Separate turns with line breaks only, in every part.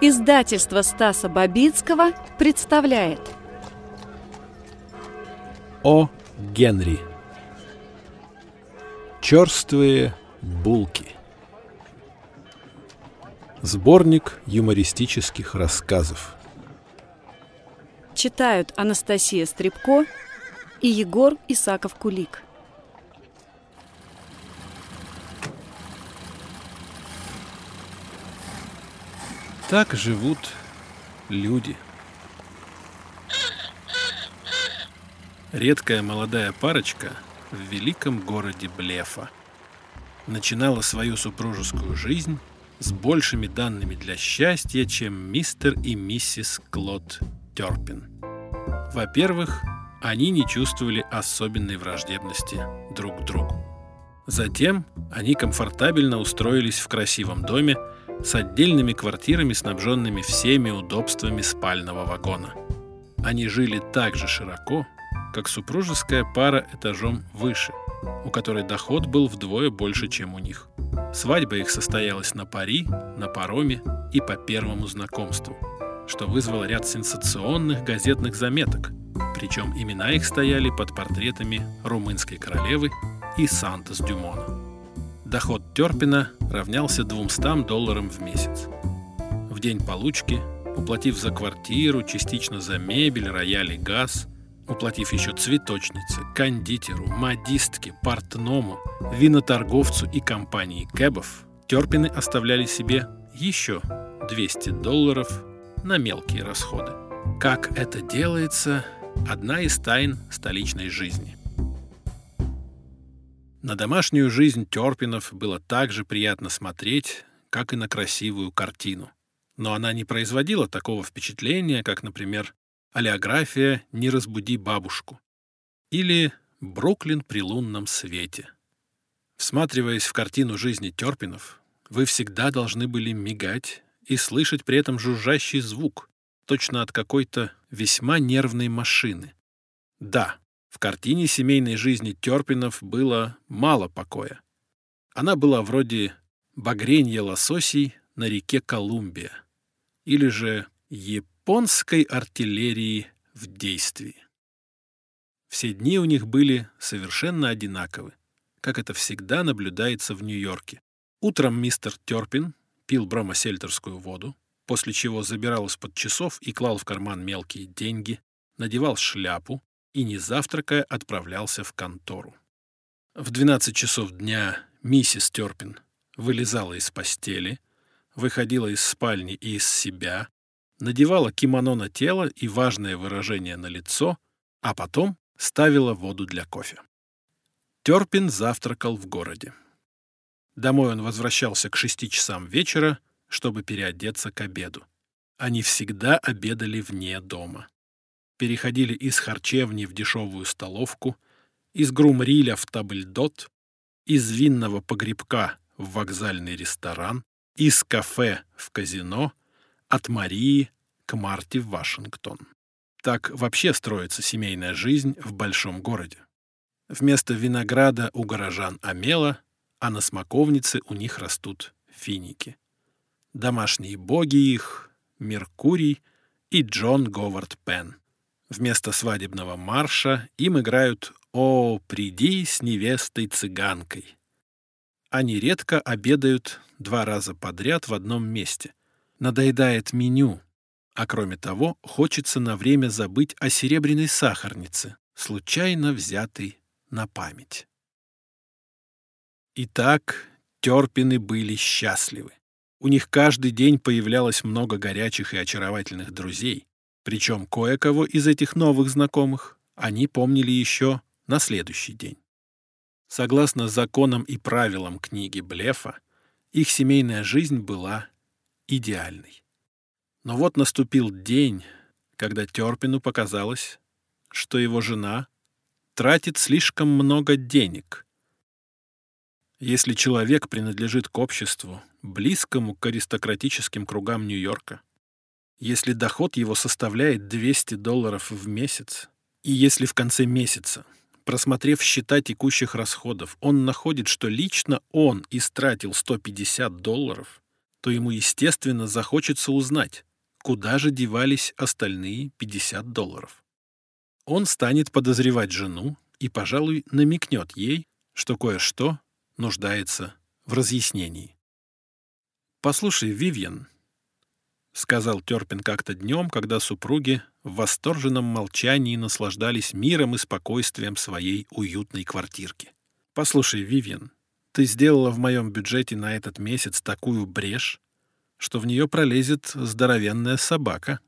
Издательство Стаса Бабицкого представляет.
О. Генри. Черствые булки. Сборник юмористических рассказов.
Читают Анастасия Стребко и Егор Исаков-Кулик
Так живут люди. Редкая молодая парочка в великом городе Блефа начинала свою супружескую жизнь с большими данными для счастья, чем мистер и миссис Клод Терпин. Во-первых, они не чувствовали особенной враждебности друг к другу. Затем они комфортабельно устроились в красивом доме, с отдельными квартирами, снабженными всеми удобствами спального вагона. Они жили так же широко, как супружеская пара этажом выше, у которой доход был вдвое больше, чем у них. Свадьба их состоялась на пари, на пароме и по первому знакомству, что вызвало ряд сенсационных газетных заметок, причем имена их стояли под портретами румынской королевы и Сантос Дюмона. Доход Терпина равнялся 200 долларам в месяц. В день получки, уплатив за квартиру, частично за мебель, рояль и газ, уплатив еще цветочнице, кондитеру, модистке, портному, виноторговцу и компании кэбов, Терпины оставляли себе еще 200 долларов на мелкие расходы. Как это делается – одна из тайн столичной жизни – на домашнюю жизнь Терпинов было так же приятно смотреть, как и на красивую картину. Но она не производила такого впечатления, как, например, олеография «Не разбуди бабушку» или «Бруклин при лунном свете». Всматриваясь в картину жизни Терпинов, вы всегда должны были мигать и слышать при этом жужжащий звук, точно от какой-то весьма нервной машины. Да, в картине семейной жизни Терпинов было мало покоя. Она была вроде багренья лососей на реке Колумбия или же японской артиллерии в действии. Все дни у них были совершенно одинаковы, как это всегда наблюдается в Нью-Йорке. Утром мистер Терпин пил бромосельтерскую воду, после чего забирал из-под часов и клал в карман мелкие деньги, надевал шляпу, и, не завтракая, отправлялся в контору. В 12 часов дня миссис Терпин вылезала из постели, выходила из спальни и из себя, надевала кимоно на тело и важное выражение на лицо, а потом ставила воду для кофе. Терпин завтракал в городе. Домой он возвращался к шести часам вечера, чтобы переодеться к обеду. Они всегда обедали вне дома переходили из харчевни в дешевую столовку, из грумриля в табльдот, из винного погребка в вокзальный ресторан, из кафе в казино, от Марии к Марте в Вашингтон. Так вообще строится семейная жизнь в большом городе. Вместо винограда у горожан омела, а на смоковнице у них растут финики. Домашние боги их — Меркурий и Джон Говард Пен. Вместо свадебного марша им играют «О, приди с невестой-цыганкой». Они редко обедают два раза подряд в одном месте. Надоедает меню, а кроме того, хочется на время забыть о серебряной сахарнице, случайно взятой на память. Итак, Терпины были счастливы. У них каждый день появлялось много горячих и очаровательных друзей. Причем кое-кого из этих новых знакомых они помнили еще на следующий день. Согласно законам и правилам книги Блефа, их семейная жизнь была идеальной. Но вот наступил день, когда Терпину показалось, что его жена тратит слишком много денег. Если человек принадлежит к обществу, близкому к аристократическим кругам Нью-Йорка, если доход его составляет 200 долларов в месяц, и если в конце месяца, просмотрев счета текущих расходов, он находит, что лично он истратил 150 долларов, то ему, естественно, захочется узнать, куда же девались остальные 50 долларов. Он станет подозревать жену и, пожалуй, намекнет ей, что кое-что нуждается в разъяснении. «Послушай, Вивьен», — сказал Терпин как-то днем, когда супруги в восторженном молчании наслаждались миром и спокойствием своей уютной квартирки. «Послушай, Вивьен, ты сделала в моем бюджете на этот месяц такую брешь, что в нее пролезет здоровенная собака.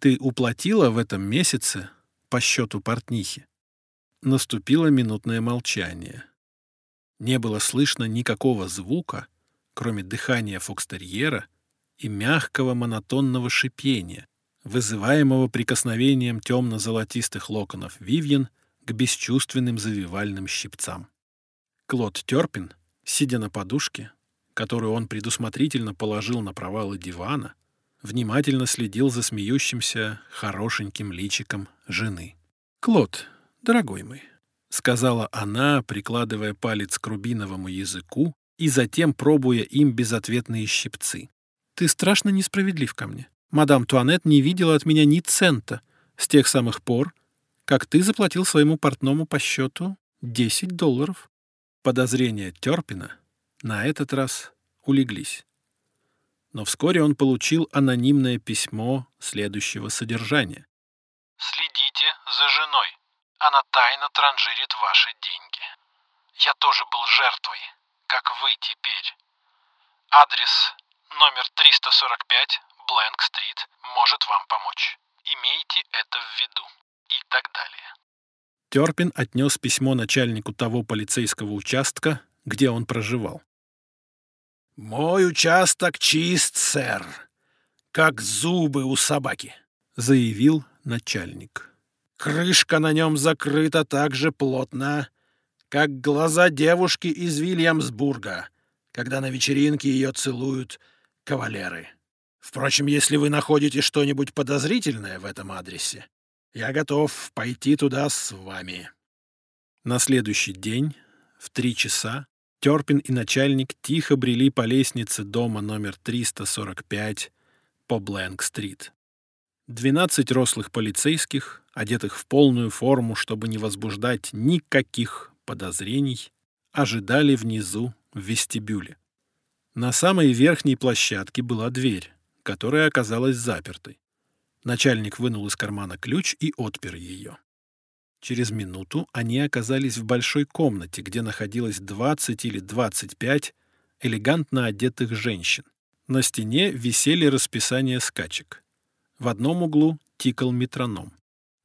Ты уплатила в этом месяце по счету портнихи?» Наступило минутное молчание. Не было слышно никакого звука, кроме дыхания фокстерьера и мягкого монотонного шипения, вызываемого прикосновением темно-золотистых локонов Вивьен к бесчувственным завивальным щипцам. Клод Терпин, сидя на подушке, которую он предусмотрительно положил на провалы дивана, внимательно следил за смеющимся хорошеньким личиком жены. «Клод, дорогой мой, — сказала она, прикладывая палец к рубиновому языку и затем пробуя им безответные щипцы. «Ты страшно несправедлив ко мне. Мадам Туанет не видела от меня ни цента с тех самых пор, как ты заплатил своему портному по счету 10 долларов». Подозрения Терпина на этот раз улеглись. Но вскоре он получил анонимное письмо следующего содержания.
«Следите за женой. Она тайно транжирит ваши деньги. Я тоже был жертвой, как вы теперь. Адрес номер 345 Блэнк-стрит может вам помочь. Имейте это в виду. И так далее.
Терпин отнес письмо начальнику того полицейского участка, где он проживал.
«Мой участок чист, сэр, как зубы у собаки», —
заявил начальник.
Крышка на нем закрыта так же плотно, как глаза девушки из Вильямсбурга, когда на вечеринке ее целуют кавалеры. Впрочем, если вы находите что-нибудь подозрительное в этом адресе, я готов пойти туда с вами.
На следующий день в три часа Терпин и начальник тихо брели по лестнице дома номер 345 по Блэнк-стрит. Двенадцать рослых полицейских одетых в полную форму, чтобы не возбуждать никаких подозрений, ожидали внизу в вестибюле. На самой верхней площадке была дверь, которая оказалась запертой. Начальник вынул из кармана ключ и отпер ее. Через минуту они оказались в большой комнате, где находилось 20 или 25 элегантно одетых женщин. На стене висели расписания скачек. В одном углу тикал метроном.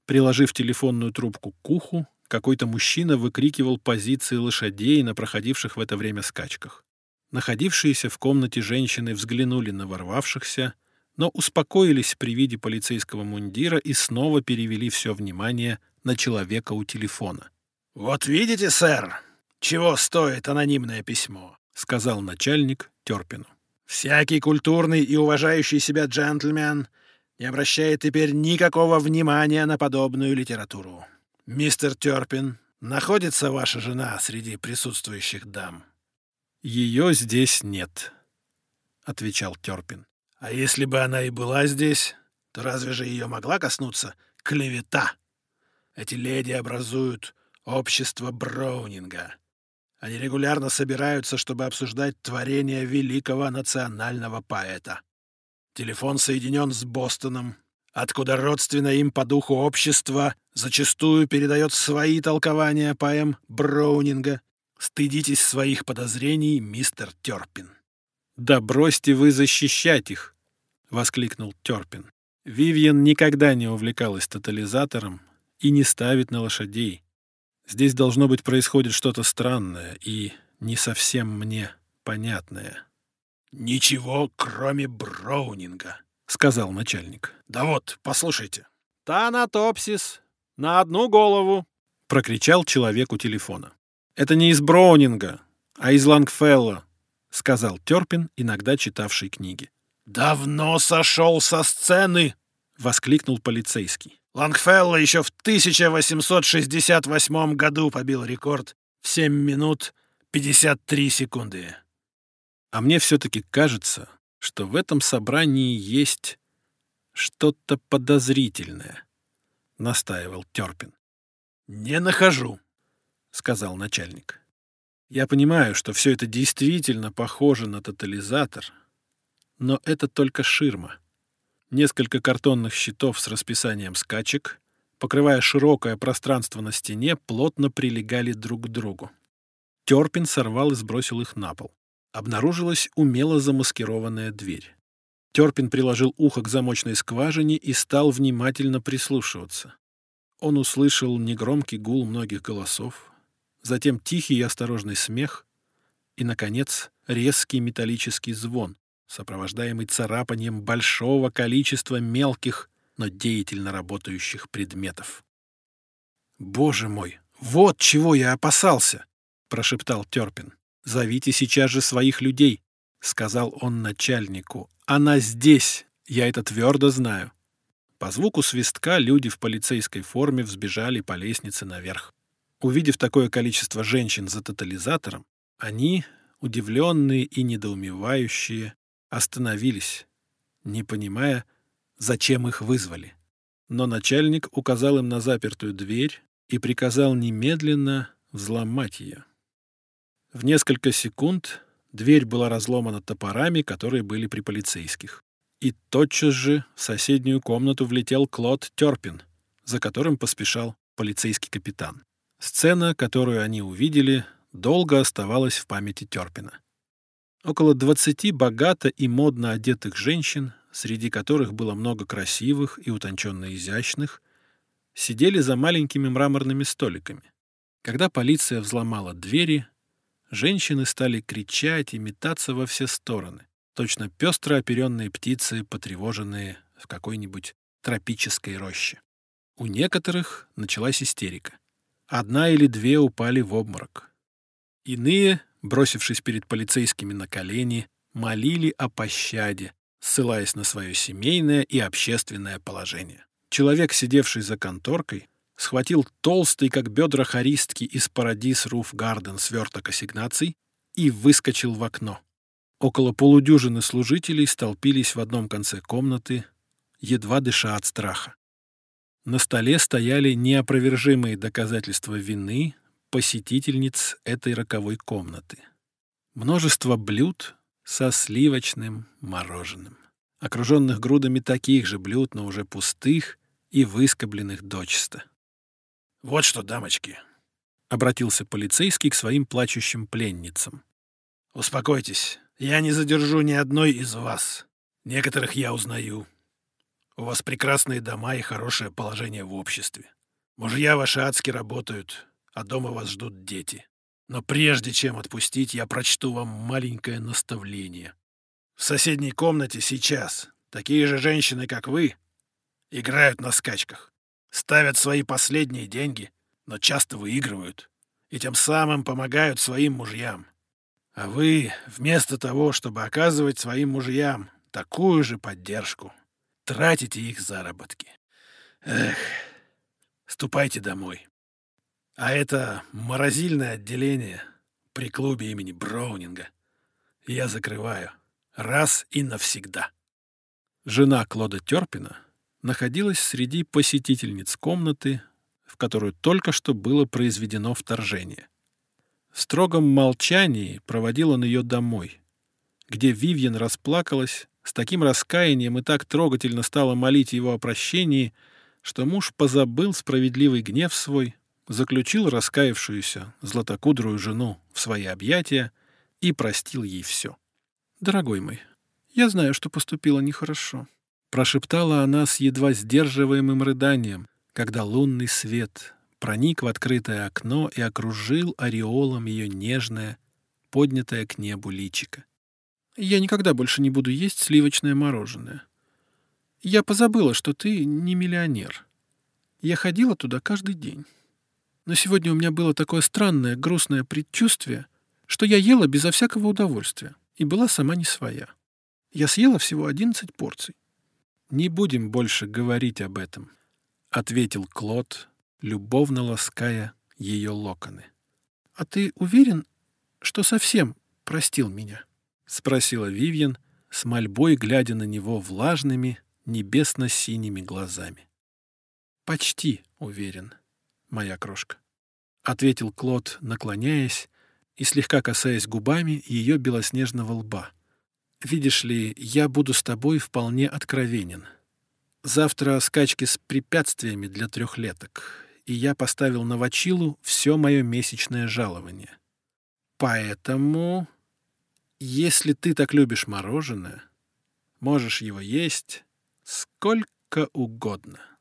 Приложив телефонную трубку к уху, какой-то мужчина выкрикивал позиции лошадей на проходивших в это время скачках. Находившиеся в комнате женщины взглянули на ворвавшихся, но успокоились при виде полицейского мундира и снова перевели все внимание на человека у телефона.
«Вот видите, сэр, чего стоит анонимное письмо», — сказал начальник Терпину. «Всякий культурный и уважающий себя джентльмен не обращает теперь никакого внимания на подобную литературу. Мистер Терпин, находится ваша жена среди присутствующих дам?
Ее здесь нет, отвечал Терпин.
А если бы она и была здесь, то разве же ее могла коснуться клевета? Эти леди образуют общество Броунинга. Они регулярно собираются, чтобы обсуждать творения великого национального поэта. Телефон соединен с Бостоном, откуда родственное им по духу общество зачастую передает свои толкования поэм Броунинга. Стыдитесь своих подозрений, мистер Терпин.
«Да бросьте вы защищать их!» — воскликнул Терпин. Вивьен никогда не увлекалась тотализатором и не ставит на лошадей. Здесь, должно быть, происходит что-то странное и не совсем мне понятное.
«Ничего, кроме Броунинга», —
сказал начальник.
«Да вот, послушайте».
«Танатопсис! На одну голову!» — прокричал человек у телефона. «Это не из Броунинга, а из Лангфелла», — сказал Терпин, иногда читавший книги.
«Давно сошел со сцены!» — воскликнул полицейский. Лангфелло еще в 1868 году побил рекорд в 7 минут 53 секунды.
А мне все-таки кажется, что в этом собрании есть что-то подозрительное, — настаивал Терпин.
«Не нахожу», — сказал начальник.
«Я понимаю, что все это действительно похоже на тотализатор, но это только ширма. Несколько картонных щитов с расписанием скачек, покрывая широкое пространство на стене, плотно прилегали друг к другу. Терпин сорвал и сбросил их на пол. Обнаружилась умело замаскированная дверь. Терпин приложил ухо к замочной скважине и стал внимательно прислушиваться. Он услышал негромкий гул многих голосов, затем тихий и осторожный смех и, наконец, резкий металлический звон, сопровождаемый царапанием большого количества мелких, но деятельно работающих предметов.
«Боже мой, вот чего я опасался!» — прошептал Терпин.
«Зовите сейчас же своих людей», — сказал он начальнику. «Она здесь, я это твердо знаю». По звуку свистка люди в полицейской форме взбежали по лестнице наверх. Увидев такое количество женщин за тотализатором, они, удивленные и недоумевающие, остановились, не понимая, зачем их вызвали. Но начальник указал им на запертую дверь и приказал немедленно взломать ее. В несколько секунд дверь была разломана топорами, которые были при полицейских. И тотчас же в соседнюю комнату влетел Клод Терпин, за которым поспешал полицейский капитан. Сцена, которую они увидели, долго оставалась в памяти Терпина. Около двадцати богато и модно одетых женщин, среди которых было много красивых и утонченно изящных, сидели за маленькими мраморными столиками. Когда полиция взломала двери, женщины стали кричать и метаться во все стороны, точно пестро оперенные птицы, потревоженные в какой-нибудь тропической роще. У некоторых началась истерика. Одна или две упали в обморок. Иные бросившись перед полицейскими на колени, молили о пощаде, ссылаясь на свое семейное и общественное положение. Человек, сидевший за конторкой, схватил толстый, как бедра хористки, из Парадис Руф Гарден сверток ассигнаций и выскочил в окно. Около полудюжины служителей столпились в одном конце комнаты, едва дыша от страха. На столе стояли неопровержимые доказательства вины, посетительниц этой роковой комнаты. Множество блюд со сливочным мороженым, окруженных грудами таких же блюд, но уже пустых и выскобленных дочисто.
«Вот что, дамочки!»
— обратился полицейский к своим плачущим пленницам.
«Успокойтесь, я не задержу ни одной из вас. Некоторых я узнаю. У вас прекрасные дома и хорошее положение в обществе. Мужья ваши адски работают, а дома вас ждут дети. Но прежде чем отпустить, я прочту вам маленькое наставление. В соседней комнате сейчас такие же женщины, как вы, играют на скачках, ставят свои последние деньги, но часто выигрывают и тем самым помогают своим мужьям. А вы, вместо того, чтобы оказывать своим мужьям такую же поддержку, тратите их заработки. Эх, ступайте домой. А это морозильное отделение при клубе имени Браунинга я закрываю раз и навсегда.
Жена Клода Терпина находилась среди посетительниц комнаты, в которую только что было произведено вторжение. В строгом молчании проводил он ее домой, где Вивьен расплакалась с таким раскаянием и так трогательно стала молить его о прощении, что муж позабыл справедливый гнев свой, заключил раскаявшуюся златокудрую жену в свои объятия и простил ей все. «Дорогой мой, я знаю, что поступила нехорошо», — прошептала она с едва сдерживаемым рыданием, когда лунный свет проник в открытое окно и окружил ореолом ее нежное, поднятое к небу личико. «Я никогда больше не буду есть сливочное мороженое. Я позабыла, что ты не миллионер. Я ходила туда каждый день». Но сегодня у меня было такое странное, грустное предчувствие, что я ела безо всякого удовольствия и была сама не своя. Я съела всего одиннадцать порций. «Не будем больше говорить об этом», — ответил Клод, любовно лаская ее локоны. «А ты уверен, что совсем простил меня?» — спросила Вивьен, с мольбой глядя на него влажными, небесно-синими глазами. «Почти уверен, моя крошка», — ответил Клод, наклоняясь и слегка касаясь губами ее белоснежного лба. «Видишь ли, я буду с тобой вполне откровенен. Завтра скачки с препятствиями для трехлеток, и я поставил на Вачилу все мое месячное жалование. Поэтому, если ты так любишь мороженое, можешь его есть сколько угодно».